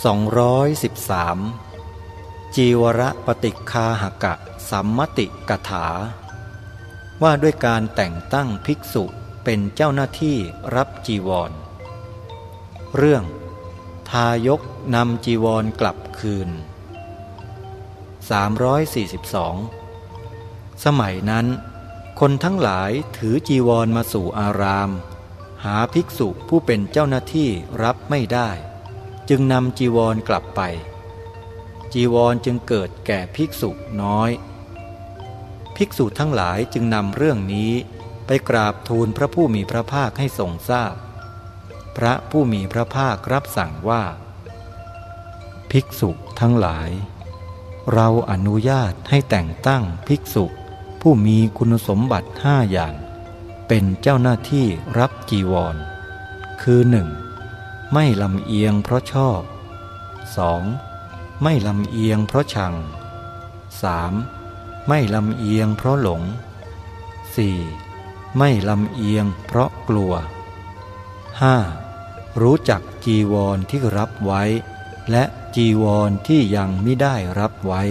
213 จีวรปฏิคาหกะสัมมติกถา ว่าด้วยการแต่งตั้งภิกษุเป็นเจ้าหน้าที่รับจีวร เรื่อง ทายกนำจีวรกลับคืน 342 สมัยนั้น คนทั้งหลายถือจีวรมาสู่อาราม หาภิกษุผู้เป็นเจ้าหน้าที่รับไม่ได้ จึงนำจีวรกลับไป จีวรจึงเกิดแก่ภิกษุน้อย ภิกษุทั้งหลายจึงนำเรื่องนี้ไปกราบทูลพระผู้มีพระภาคให้ทรงทราบพพระผู้มีพระภาครับสั่งว่า ภิกษุทั้งหลาย เราอนุญาตให้แต่งตั้งภิกษุผู้มีคุณสมบัติห้าอย่าง เป็นเจ้าหน้าที่รับจีวร คือหนึ่ง ไม่ลำเอียงเพราะชอบ 2. ไม่ลำเอียงเพราะชัง 3. ไม่ลำเอียงเพราะหลง 4. ไม่ลำเอียงเพราะกลัว 5. รู้จักจีวรที่รับไว้ และจีวรที่ยังไม่ได้รับไว้